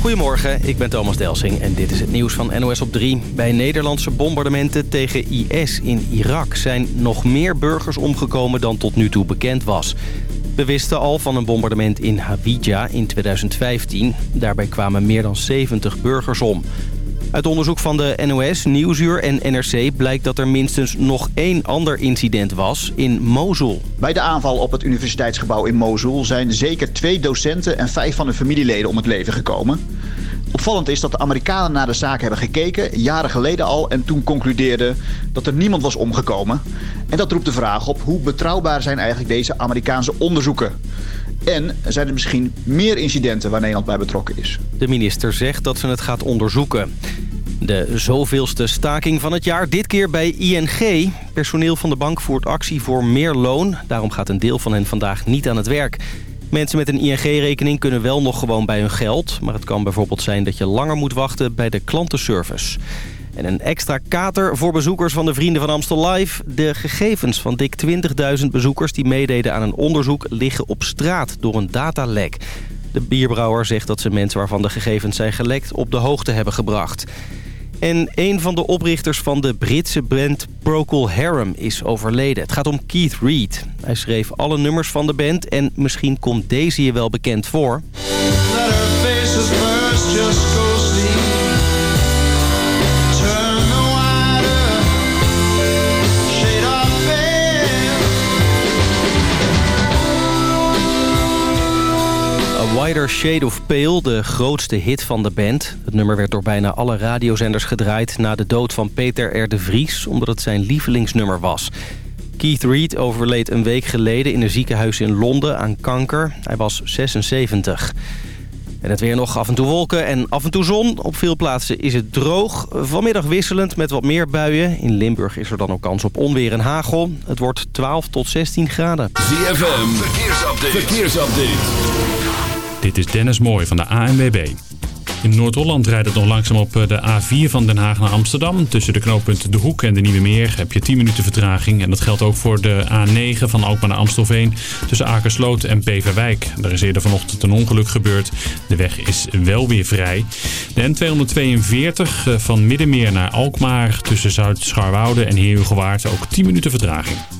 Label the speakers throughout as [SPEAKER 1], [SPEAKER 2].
[SPEAKER 1] Goedemorgen, ik ben Thomas Delsing en dit is het nieuws van NOS op 3. Bij Nederlandse bombardementen tegen IS in Irak zijn nog meer burgers omgekomen dan tot nu toe bekend was. We wisten al van een bombardement in Hawija in 2015. Daarbij kwamen meer dan 70 burgers om. Uit onderzoek van de NOS, Nieuwsuur en NRC blijkt dat er minstens nog één ander incident was in Mosul.
[SPEAKER 2] Bij de aanval op het universiteitsgebouw in Mosul zijn zeker twee docenten en vijf van hun familieleden om het leven gekomen. Opvallend is dat de Amerikanen naar de zaak hebben gekeken, jaren geleden al, en toen concludeerden dat er niemand was omgekomen. En dat roept de vraag op hoe betrouwbaar zijn eigenlijk deze Amerikaanse onderzoeken. En zijn er misschien meer incidenten waar Nederland bij betrokken is?
[SPEAKER 1] De minister zegt dat ze het gaat onderzoeken. De zoveelste staking van het jaar, dit keer bij ING. Personeel van de bank voert actie voor meer loon. Daarom gaat een deel van hen vandaag niet aan het werk. Mensen met een ING-rekening kunnen wel nog gewoon bij hun geld. Maar het kan bijvoorbeeld zijn dat je langer moet wachten bij de klantenservice. En een extra kater voor bezoekers van de Vrienden van Amstel Live. De gegevens van dik 20.000 bezoekers die meededen aan een onderzoek liggen op straat door een datalek. De bierbrouwer zegt dat ze mensen waarvan de gegevens zijn gelekt op de hoogte hebben gebracht. En een van de oprichters van de Britse band Procol Harum is overleden. Het gaat om Keith Reed. Hij schreef alle nummers van de band en misschien komt deze je wel bekend voor. Wider Shade of Pale, de grootste hit van de band. Het nummer werd door bijna alle radiozenders gedraaid... na de dood van Peter R. de Vries, omdat het zijn lievelingsnummer was. Keith Reed overleed een week geleden in een ziekenhuis in Londen aan kanker. Hij was 76. En het weer nog af en toe wolken en af en toe zon. Op veel plaatsen is het droog. Vanmiddag wisselend met wat meer buien. In Limburg is er dan ook kans op onweer en hagel. Het wordt 12 tot 16 graden.
[SPEAKER 3] ZFM, verkeersupdate. verkeersupdate.
[SPEAKER 4] Dit is Dennis Mooij van de ANWB. In Noord-Holland rijdt het nog langzaam op eh, de A4 van Den Haag naar Amsterdam. Tussen de knooppunten De Hoek en de Nieuwe Meer heb je 10 minuten vertraging. En dat geldt ook voor de A9 van Alkmaar naar Amstelveen. Tussen Akersloot en Beverwijk. Daar is eerder vanochtend een ongeluk gebeurd. De weg is wel weer vrij. De N242 eh, van Middenmeer naar Alkmaar. Tussen Zuid-Scharwoude en Heerhugowaard ook 10 minuten vertraging.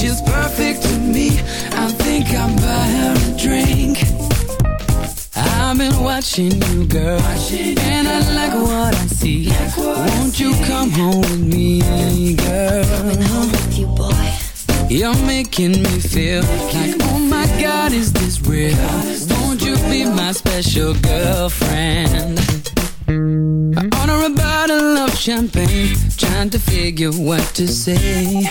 [SPEAKER 5] She's perfect to me I think I'll buy her a drink I've been watching you, girl, watching and I like what I see. Won't you come home with me, girl?
[SPEAKER 6] Coming home with you, boy.
[SPEAKER 5] You're making me feel like, oh my God, is this real? Won't you be my special girlfriend? I order a bottle of champagne, trying to figure what to say.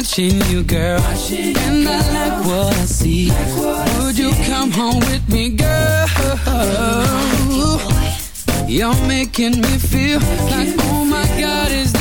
[SPEAKER 5] Watching you, girl, and I like what I see. Like what Would you come home with me, girl? You're making me feel like, oh my God, is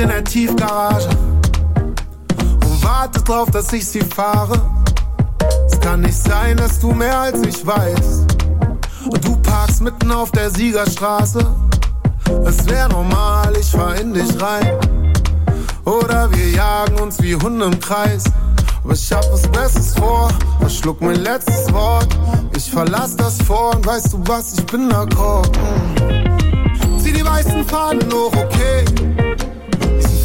[SPEAKER 7] in der Tiefgarage und wartet drauf, dass ich sie fahre. Es kann nicht sein, dass du mehr als ich weißt. Und du parkst mitten auf der Siegerstraße. Es wär normal, ich fahr in dich rein. Oder wir jagen uns wie Hunde im Kreis. Aber ich hab was Besseres vor, verschluck mein letztes Wort. Ich verlass das vor und weißt du was, ich bin d'accord. Zieh die weißen Fahnen hoch, okay.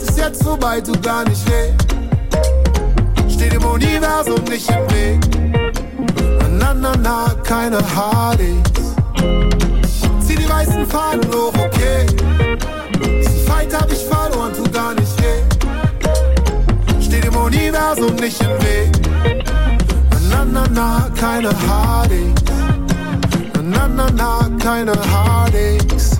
[SPEAKER 7] Ist jetzt vorbei, tut gar nicht weh. Steht dem Universum nicht im Weg. Na, na, na, keine Harleys. Zieh die weißen Fahnen hoch, okay. Diesen Fight hab ich verloren, tut gar nicht weh. Steht dem Universum nicht im Weg. Na, na, na, keine Harleys. Na, na, na, keine Harleys.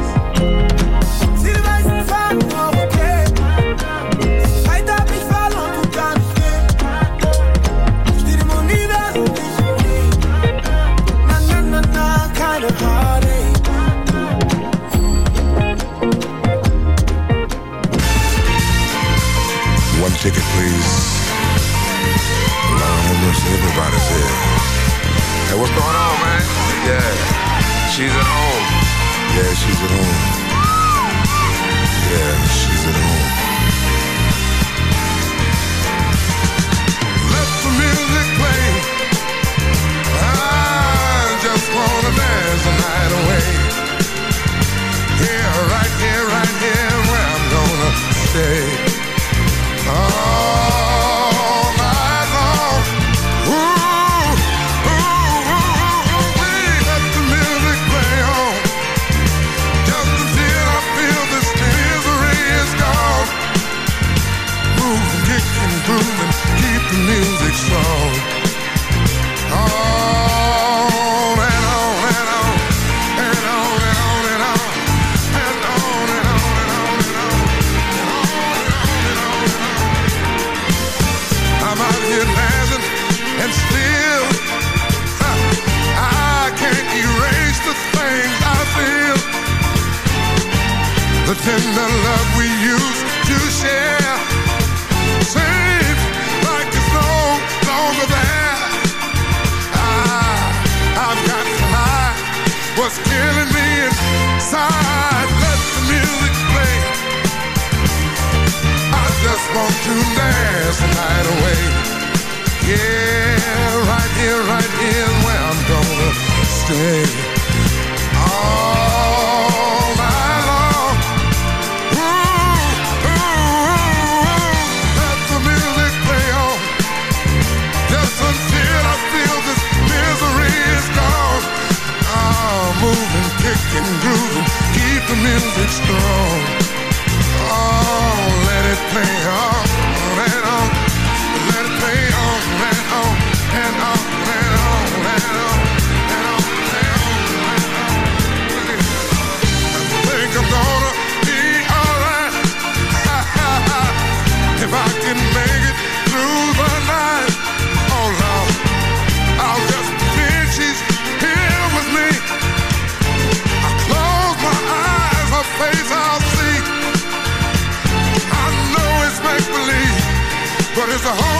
[SPEAKER 8] She's at home. Yeah, she's at home. Yeah, she's at home. Let the music play. I just wanna dance the night away. Here, right here, right here,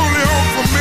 [SPEAKER 8] only hope for me.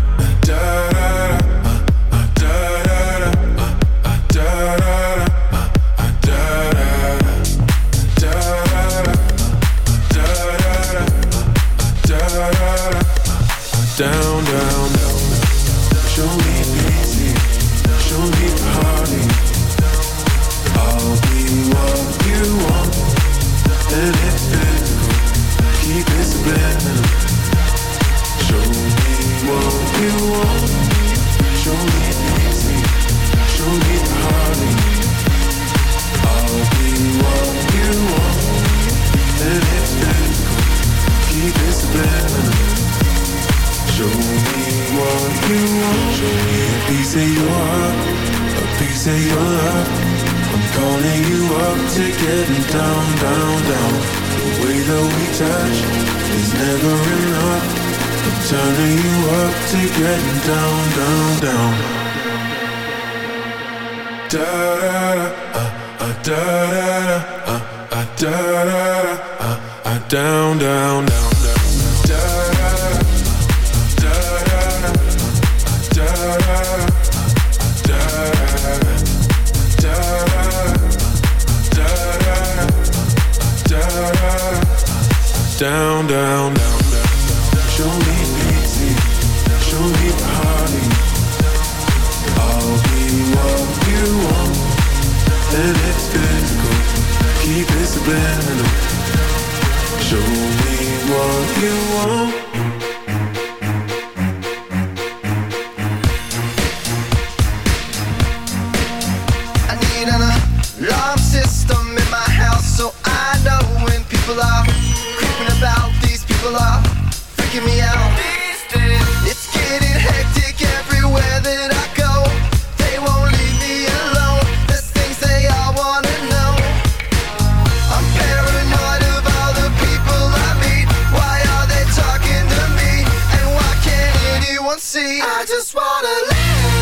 [SPEAKER 9] see.
[SPEAKER 10] I just wanna live.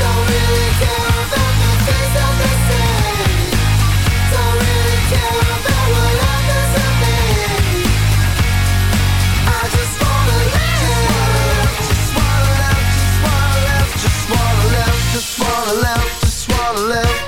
[SPEAKER 10] Don't really care about the things say. Don't really care about what others. I just wanna live. Just wanna live. Just wanna live. Just wanna live. Just wanna live.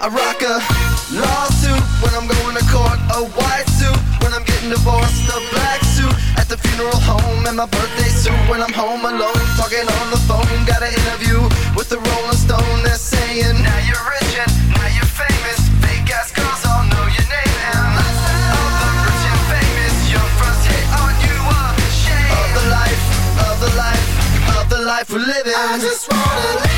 [SPEAKER 10] I rock a lawsuit when I'm going to court. A white suit when I'm getting divorced. A black suit at the funeral home in my birthday suit when I'm home alone. Talking on the phone, got an interview with the Rolling Stone. They're saying, Now you're rich and now you're famous. Fake ass girls all know your name now. Of the rich and famous, your friends hit on you are shame. Of the life, of the life, of the life we're living. I just wanna live.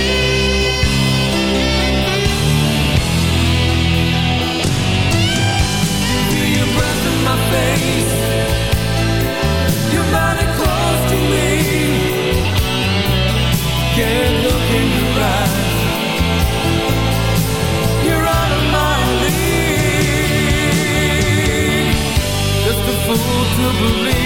[SPEAKER 11] Believe.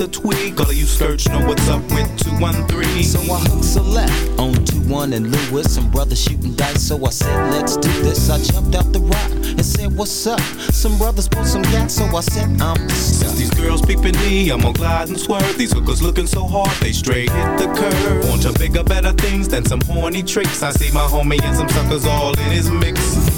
[SPEAKER 12] Ain't no need to tweak. All of you search know what's up with 213.
[SPEAKER 13] So I hooked a left on 2-1 and Lewis. Some brothers shooting dice, so I said, let's do this. I jumped out the rock and said, what's up? Some brothers pulled some gas, so I said, I'm
[SPEAKER 12] Since these girls peeping me, I'm gonna glide and swerve. These hookers looking so hard, they straight hit the curve. Want to bigger, better things than some horny tricks. I see my homie and some suckers all in his mix.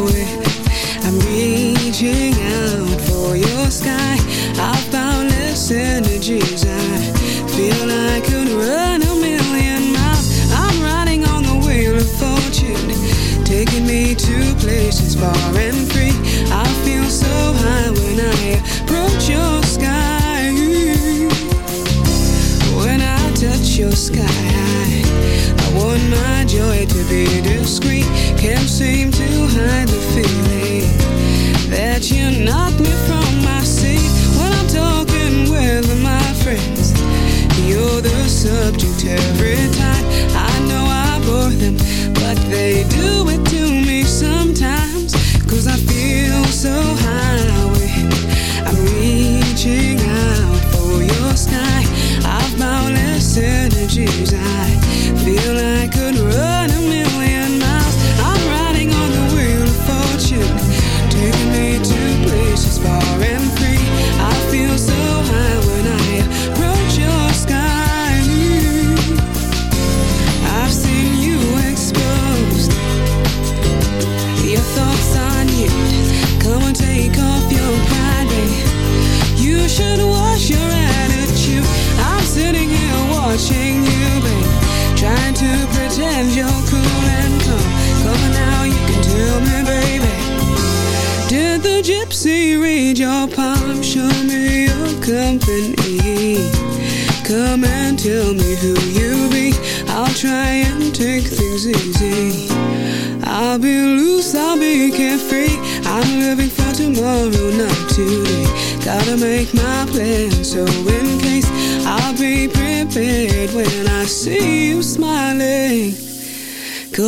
[SPEAKER 14] every